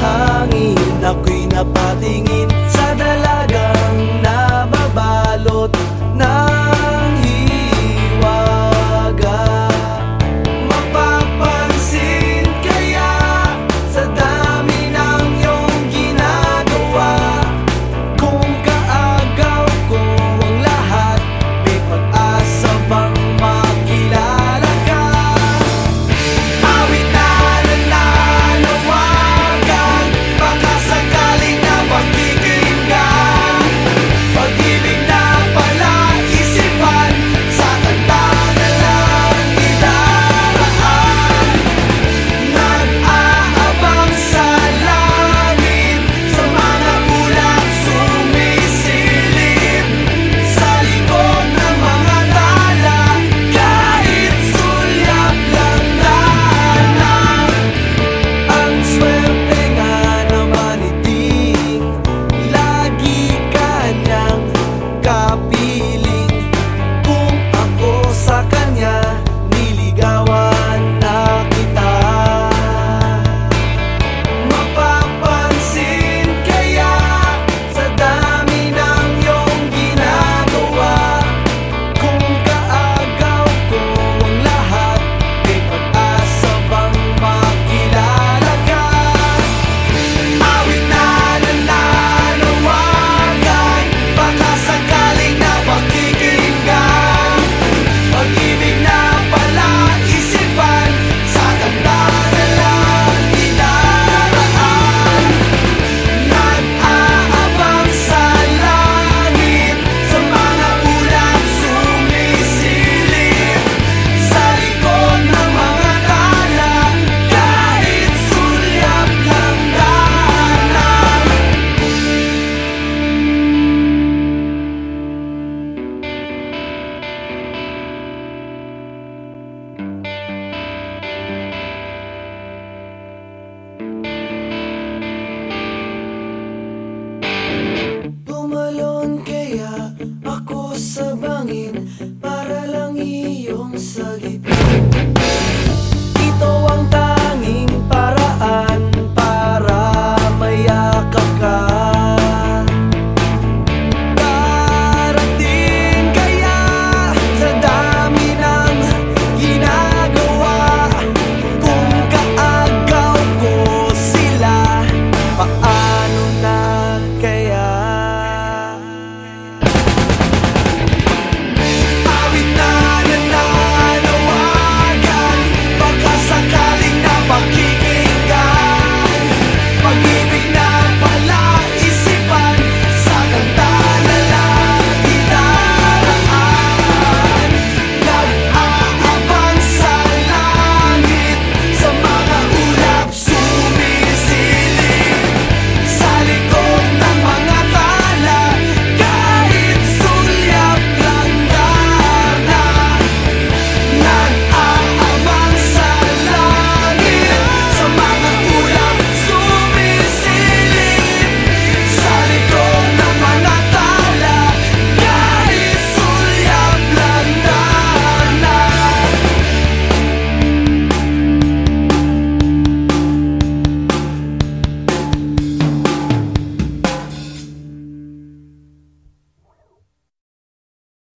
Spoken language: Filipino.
hangin Ako'y napatingin.